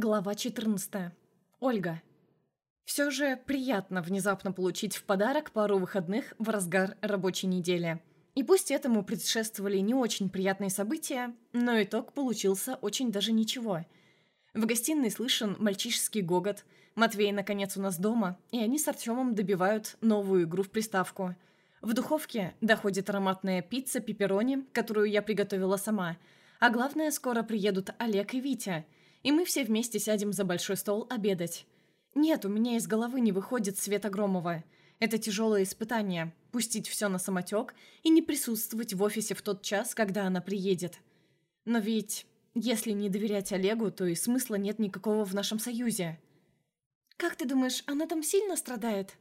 Глава 14. Ольга. Все же приятно внезапно получить в подарок пару выходных в разгар рабочей недели. И пусть этому предшествовали не очень приятные события, но итог получился очень даже ничего. В гостиной слышен мальчишеский гогот, Матвей наконец у нас дома, и они с Артемом добивают новую игру в приставку. В духовке доходит ароматная пицца пепперони, которую я приготовила сама, а главное, скоро приедут Олег и Витя – и мы все вместе сядем за большой стол обедать. Нет, у меня из головы не выходит Света Громова. Это тяжелое испытание – пустить все на самотек и не присутствовать в офисе в тот час, когда она приедет. Но ведь, если не доверять Олегу, то и смысла нет никакого в нашем союзе. «Как ты думаешь, она там сильно страдает?»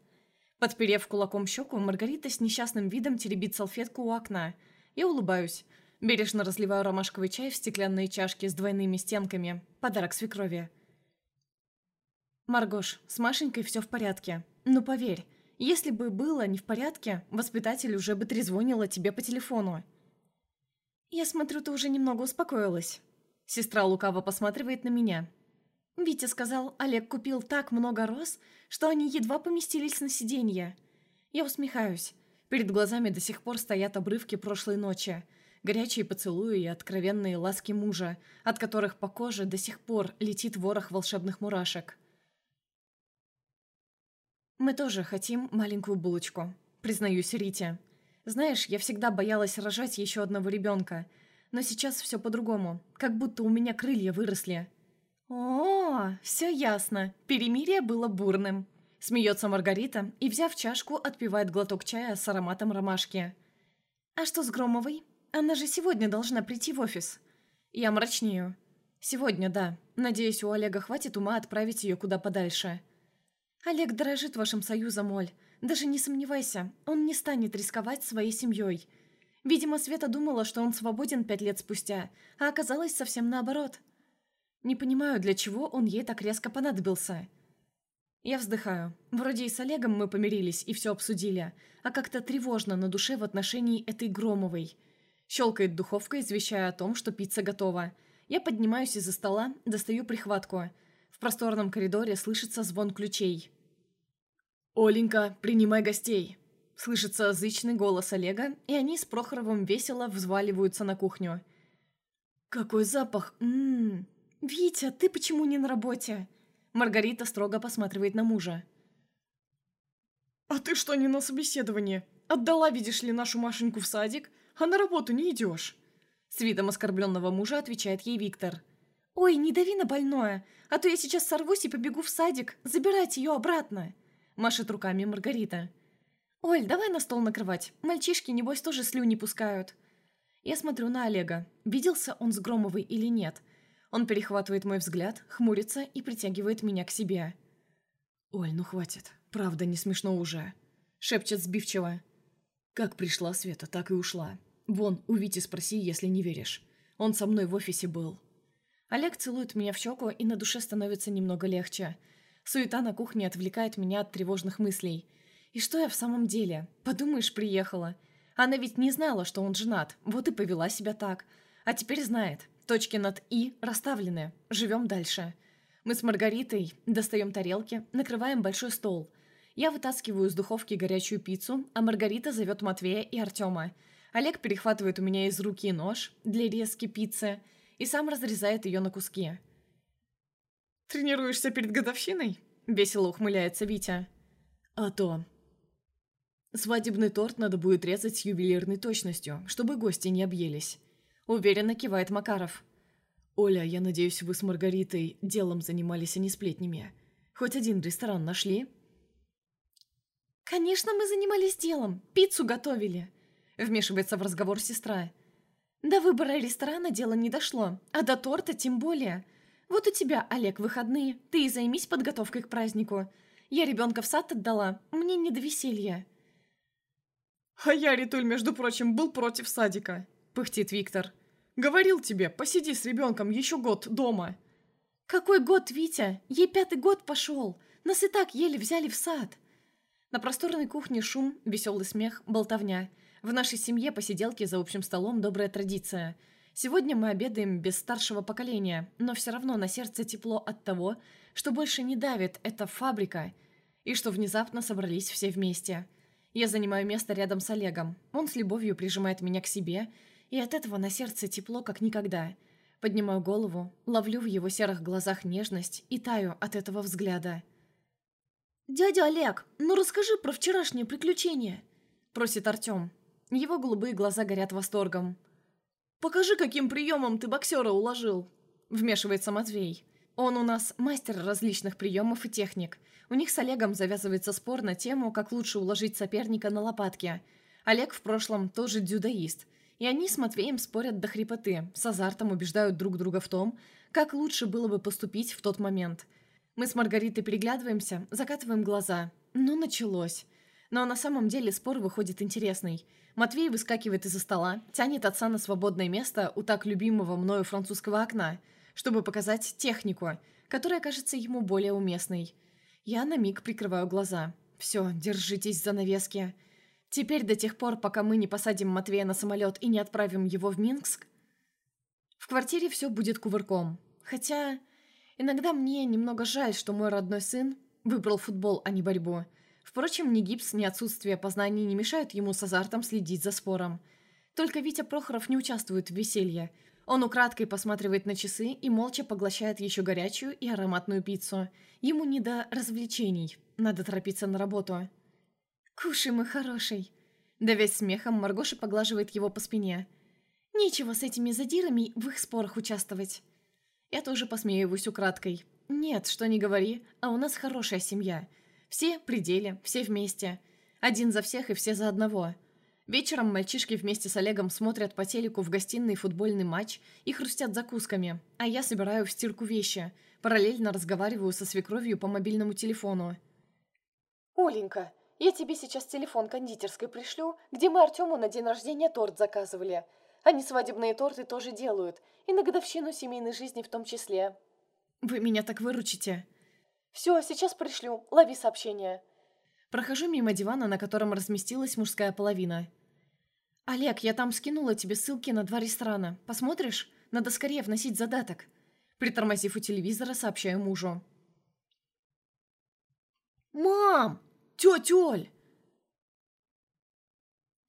Подперев кулаком щеку, Маргарита с несчастным видом теребит салфетку у окна. Я улыбаюсь. Бережно разливаю ромашковый чай в стеклянные чашки с двойными стенками. Подарок свекрови. «Маргош, с Машенькой все в порядке. Ну поверь, если бы было не в порядке, воспитатель уже бы трезвонила тебе по телефону». «Я смотрю, ты уже немного успокоилась». Сестра лукаво посматривает на меня. Витя сказал, Олег купил так много роз, что они едва поместились на сиденье. Я усмехаюсь. Перед глазами до сих пор стоят обрывки прошлой ночи – горячие поцелуи и откровенные ласки мужа, от которых по коже до сих пор летит ворох волшебных мурашек. «Мы тоже хотим маленькую булочку», — признаюсь Рите. «Знаешь, я всегда боялась рожать еще одного ребенка, но сейчас все по-другому, как будто у меня крылья выросли». «О, все ясно. Перемирие было бурным», — смеется Маргарита и, взяв чашку, отпивает глоток чая с ароматом ромашки. «А что с Громовой?» Она же сегодня должна прийти в офис. Я мрачнею. Сегодня, да. Надеюсь, у Олега хватит ума отправить ее куда подальше. Олег дорожит вашим союзом, Оль. Даже не сомневайся, он не станет рисковать своей семьей. Видимо, Света думала, что он свободен пять лет спустя, а оказалось совсем наоборот. Не понимаю, для чего он ей так резко понадобился. Я вздыхаю. Вроде и с Олегом мы помирились и все обсудили, а как-то тревожно на душе в отношении этой Громовой – Щелкает духовка, извещая о том, что пицца готова. Я поднимаюсь из-за стола, достаю прихватку. В просторном коридоре слышится звон ключей. «Оленька, принимай гостей!» Слышится язычный голос Олега, и они с Прохоровым весело взваливаются на кухню. «Какой запах! Ммм! Витя, ты почему не на работе?» Маргарита строго посматривает на мужа. «А ты что, не на собеседовании? Отдала, видишь ли, нашу Машеньку в садик, а на работу не идешь?» С видом оскорбленного мужа отвечает ей Виктор. «Ой, не дави на больное, а то я сейчас сорвусь и побегу в садик, забирать ее обратно!» Машет руками Маргарита. «Оль, давай на стол накрывать, мальчишки, небось, тоже слюни пускают». Я смотрю на Олега, виделся он с Громовой или нет. Он перехватывает мой взгляд, хмурится и притягивает меня к себе. «Оль, ну хватит, правда не смешно уже», — шепчет сбивчиво. Как пришла Света, так и ушла. Вон, у Вити спроси, если не веришь. Он со мной в офисе был. Олег целует меня в щеку, и на душе становится немного легче. Суета на кухне отвлекает меня от тревожных мыслей. И что я в самом деле? Подумаешь, приехала. Она ведь не знала, что он женат, вот и повела себя так. А теперь знает. Точки над «и» расставлены. Живем дальше. Мы с Маргаритой достаем тарелки, накрываем большой стол. Я вытаскиваю из духовки горячую пиццу, а Маргарита зовет Матвея и Артема – Олег перехватывает у меня из руки нож для резки пиццы и сам разрезает ее на куски. «Тренируешься перед годовщиной?» – весело ухмыляется Витя. «А то...» «Свадебный торт надо будет резать с ювелирной точностью, чтобы гости не объелись», – уверенно кивает Макаров. «Оля, я надеюсь, вы с Маргаритой делом занимались, а не сплетнями. Хоть один ресторан нашли?» «Конечно, мы занимались делом. Пиццу готовили», Вмешивается в разговор сестра. До выбора ресторана дело не дошло, а до торта тем более. Вот у тебя, Олег, выходные, ты и займись подготовкой к празднику. Я ребенка в сад отдала, мне не до веселья. «А я, Ритуль, между прочим, был против садика», — пыхтит Виктор. «Говорил тебе, посиди с ребенком еще год дома». «Какой год, Витя? Ей пятый год пошел. Нас и так еле взяли в сад». На просторной кухне шум, веселый смех, болтовня — в нашей семье посиделки за общим столом – добрая традиция. Сегодня мы обедаем без старшего поколения, но все равно на сердце тепло от того, что больше не давит эта фабрика, и что внезапно собрались все вместе. Я занимаю место рядом с Олегом. Он с любовью прижимает меня к себе, и от этого на сердце тепло, как никогда. Поднимаю голову, ловлю в его серых глазах нежность и таю от этого взгляда. «Дядя Олег, ну расскажи про вчерашнее приключение!» Просит Артем. Его голубые глаза горят восторгом. «Покажи, каким приемом ты боксера уложил!» Вмешивается Матвей. Он у нас мастер различных приемов и техник. У них с Олегом завязывается спор на тему, как лучше уложить соперника на лопатки. Олег в прошлом тоже дзюдоист. И они с Матвеем спорят до хрипоты, с азартом убеждают друг друга в том, как лучше было бы поступить в тот момент. Мы с Маргаритой переглядываемся, закатываем глаза. Ну, началось. Но на самом деле спор выходит интересный – Матвей выскакивает из-за стола, тянет отца на свободное место у так любимого мною французского окна, чтобы показать технику, которая кажется ему более уместной. Я на миг прикрываю глаза. «Все, держитесь за навески. Теперь до тех пор, пока мы не посадим Матвея на самолет и не отправим его в Минск, в квартире все будет кувырком. Хотя иногда мне немного жаль, что мой родной сын выбрал футбол, а не борьбу». Впрочем, ни гипс, ни отсутствие познаний не мешают ему с азартом следить за спором. Только Витя Прохоров не участвует в веселье. Он украдкой посматривает на часы и молча поглощает еще горячую и ароматную пиццу. Ему не до развлечений. Надо торопиться на работу. «Кушай, мой хороший!» Да весь смехом Маргоша поглаживает его по спине. «Нечего с этими задирами в их спорах участвовать». Я тоже посмеиваюсь украдкой. «Нет, что не говори, а у нас хорошая семья. Все при деле, все вместе. Один за всех и все за одного. Вечером мальчишки вместе с Олегом смотрят по телеку в гостиной футбольный матч и хрустят закусками, а я собираю в стирку вещи, параллельно разговариваю со свекровью по мобильному телефону. «Оленька, я тебе сейчас телефон кондитерской пришлю, где мы Артему на день рождения торт заказывали. Они свадебные торты тоже делают, и на годовщину семейной жизни в том числе». «Вы меня так выручите?» «Все, сейчас пришлю. Лови сообщение». Прохожу мимо дивана, на котором разместилась мужская половина. «Олег, я там скинула тебе ссылки на два ресторана. Посмотришь? Надо скорее вносить задаток». Притормозив у телевизора, сообщаю мужу. «Мам! Тетя Оль!»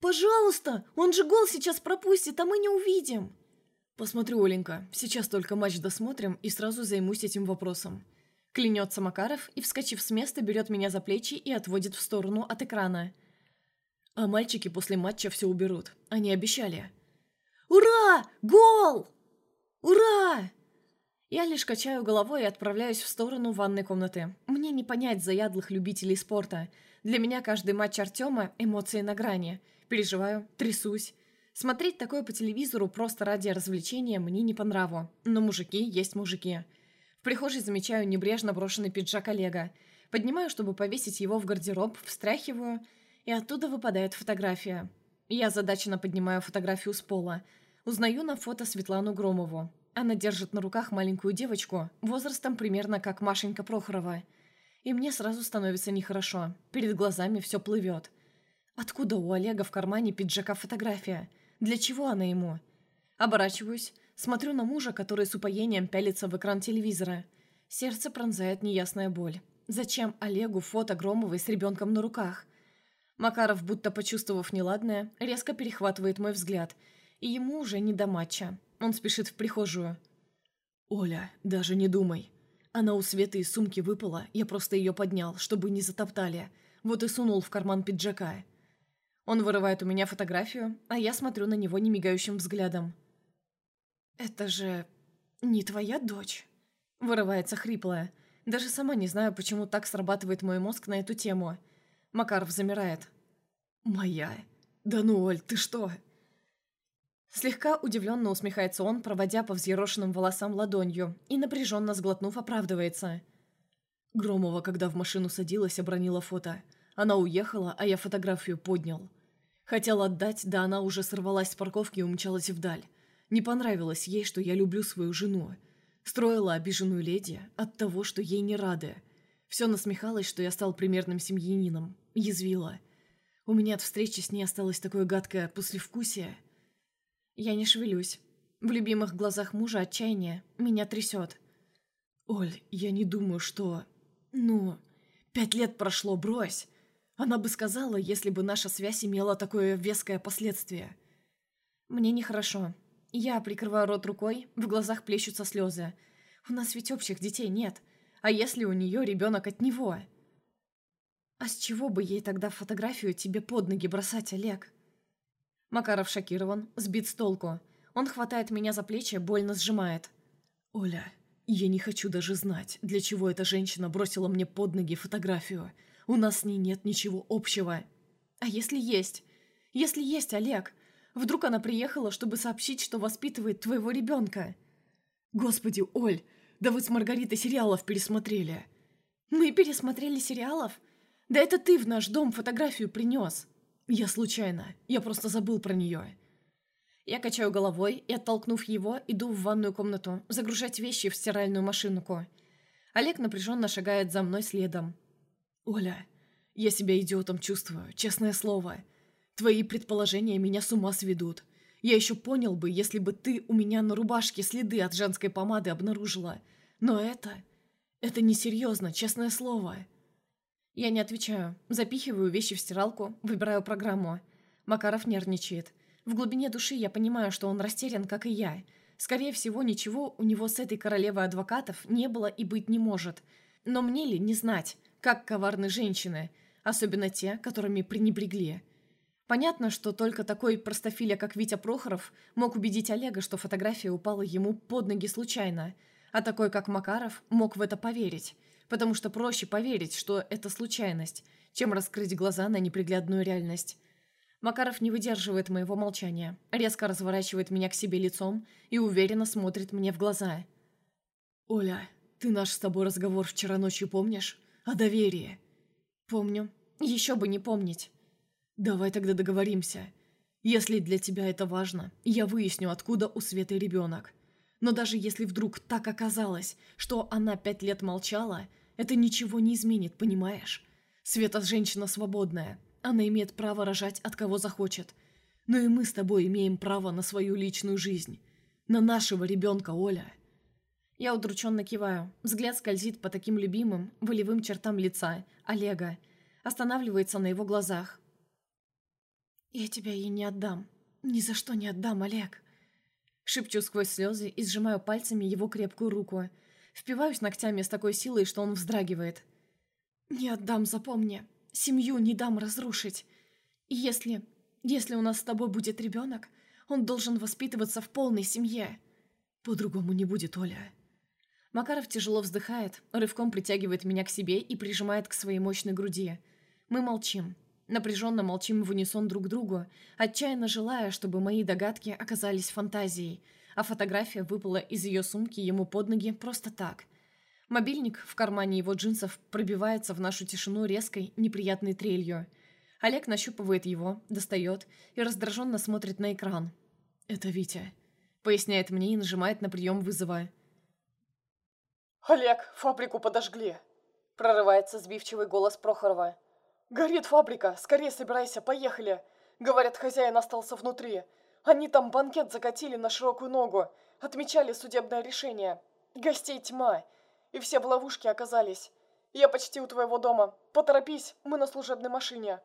«Пожалуйста! Он же гол сейчас пропустит, а мы не увидим!» «Посмотрю, Оленька. Сейчас только матч досмотрим и сразу займусь этим вопросом». Клянется Макаров и, вскочив с места, берет меня за плечи и отводит в сторону от экрана. А мальчики после матча все уберут. Они обещали. «Ура! Гол! Ура!» Я лишь качаю головой и отправляюсь в сторону ванной комнаты. Мне не понять заядлых любителей спорта. Для меня каждый матч Артема – эмоции на грани. Переживаю, трясусь. Смотреть такое по телевизору просто ради развлечения мне не по нраву. Но мужики есть мужики. В прихожей замечаю небрежно брошенный пиджак Олега. Поднимаю, чтобы повесить его в гардероб, встряхиваю, и оттуда выпадает фотография. Я задаченно поднимаю фотографию с пола. Узнаю на фото Светлану Громову. Она держит на руках маленькую девочку, возрастом примерно как Машенька Прохорова. И мне сразу становится нехорошо. Перед глазами все плывет. Откуда у Олега в кармане пиджака фотография? Для чего она ему? Оборачиваюсь. Смотрю на мужа, который с упоением пялится в экран телевизора. Сердце пронзает неясная боль. Зачем Олегу фото Громовой с ребенком на руках? Макаров, будто почувствовав неладное, резко перехватывает мой взгляд. И ему уже не до матча. Он спешит в прихожую. «Оля, даже не думай. Она у Светы из сумки выпала, я просто ее поднял, чтобы не затоптали. Вот и сунул в карман пиджака». Он вырывает у меня фотографию, а я смотрю на него немигающим взглядом. «Это же не твоя дочь?» Вырывается хриплая. Даже сама не знаю, почему так срабатывает мой мозг на эту тему. Макаров замирает. «Моя? Да ну, Оль, ты что?» Слегка удивленно усмехается он, проводя по взъерошенным волосам ладонью, и напряженно сглотнув, оправдывается. Громова, когда в машину садилась, обронила фото. Она уехала, а я фотографию поднял. Хотел отдать, да она уже сорвалась с парковки и умчалась вдаль. Не понравилось ей, что я люблю свою жену. Строила обиженную леди от того, что ей не рады. Все насмехалось, что я стал примерным семьянином. Язвила. У меня от встречи с ней осталось такое гадкое послевкусие. Я не шевелюсь. В любимых глазах мужа отчаяние. Меня трясет. «Оль, я не думаю, что... Ну, пять лет прошло, брось. Она бы сказала, если бы наша связь имела такое веское последствие». «Мне нехорошо. Я прикрываю рот рукой, в глазах плещутся слезы. У нас ведь общих детей нет. А если у нее ребенок от него?» «А с чего бы ей тогда фотографию тебе под ноги бросать, Олег?» Макаров шокирован, сбит с толку. Он хватает меня за плечи, больно сжимает. «Оля, я не хочу даже знать, для чего эта женщина бросила мне под ноги фотографию. У нас с ней нет ничего общего». «А если есть? Если есть, Олег? Вдруг она приехала, чтобы сообщить, что воспитывает твоего ребенка?» «Господи, Оль, да вы с Маргаритой сериалов пересмотрели». «Мы пересмотрели сериалов? Да это ты в наш дом фотографию принес». «Я случайно. Я просто забыл про нее». Я качаю головой и, оттолкнув его, иду в ванную комнату, загружать вещи в стиральную машинку. Олег напряженно шагает за мной следом. «Оля, я себя идиотом чувствую, честное слово. Твои предположения меня с ума сведут. Я еще понял бы, если бы ты у меня на рубашке следы от женской помады обнаружила. Но это... Это несерьезно, честное слово». Я не отвечаю. Запихиваю вещи в стиралку, выбираю программу. Макаров нервничает. В глубине души я понимаю, что он растерян, как и я. Скорее всего, ничего у него с этой королевой адвокатов не было и быть не может. Но мне ли не знать, как коварны женщины, особенно те, которыми пренебрегли. Понятно, что только такой простофиля, как Витя Прохоров, мог убедить Олега, что фотография упала ему под ноги случайно, а такой, как Макаров, мог в это поверить, потому что проще поверить, что это случайность, чем раскрыть глаза на неприглядную реальность. Макаров не выдерживает моего молчания, резко разворачивает меня к себе лицом и уверенно смотрит мне в глаза. «Оля, ты наш с тобой разговор вчера ночью помнишь? О доверии?» «Помню. Еще бы не помнить». «Давай тогда договоримся. Если для тебя это важно, я выясню, откуда у Светы ребенок. Но даже если вдруг так оказалось, что она пять лет молчала, это ничего не изменит, понимаешь? Света женщина свободная, она имеет право рожать от кого захочет. Но и мы с тобой имеем право на свою личную жизнь. На нашего ребенка, Оля. Я удрученно киваю. Взгляд скользит по таким любимым, волевым чертам лица, Олега. Останавливается на его глазах. «Я тебя ей не отдам. Ни за что не отдам, Олег». Шепчу сквозь слезы и сжимаю пальцами его крепкую руку. Впиваюсь ногтями с такой силой, что он вздрагивает. «Не отдам, запомни. Семью не дам разрушить. И если... Если у нас с тобой будет ребенок, он должен воспитываться в полной семье. По-другому не будет, Оля. Макаров тяжело вздыхает, рывком притягивает меня к себе и прижимает к своей мощной груди. Мы молчим. Напряженно молчим в унисон друг другу, отчаянно желая, чтобы мои догадки оказались фантазией, а фотография выпала из ее сумки ему под ноги просто так – Мобильник в кармане его джинсов пробивается в нашу тишину резкой, неприятной трелью. Олег нащупывает его, достает и раздраженно смотрит на экран. «Это Витя», — поясняет мне и нажимает на прием вызова. «Олег, фабрику подожгли!» — прорывается сбивчивый голос Прохорова. «Горит фабрика! Скорее собирайся, поехали!» Говорят, хозяин остался внутри. Они там банкет закатили на широкую ногу. Отмечали судебное решение. Гостей тьма. И все в ловушке оказались. Я почти у твоего дома. Поторопись, мы на служебной машине».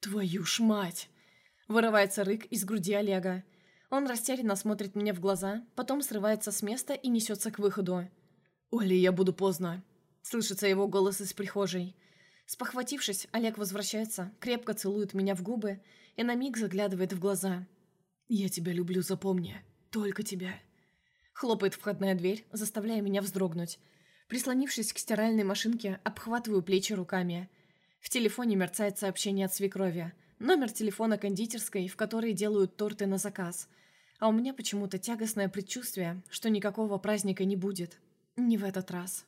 «Твою ж мать!» Вырывается рык из груди Олега. Он растерянно смотрит мне в глаза, потом срывается с места и несется к выходу. «Оля, я буду поздно!» Слышится его голос из прихожей. Спохватившись, Олег возвращается, крепко целует меня в губы и на миг заглядывает в глаза. «Я тебя люблю, запомни. Только тебя». Хлопает входная дверь, заставляя меня вздрогнуть. Прислонившись к стиральной машинке, обхватываю плечи руками. В телефоне мерцает сообщение от свекрови. Номер телефона кондитерской, в которой делают торты на заказ. А у меня почему-то тягостное предчувствие, что никакого праздника не будет. Не в этот раз.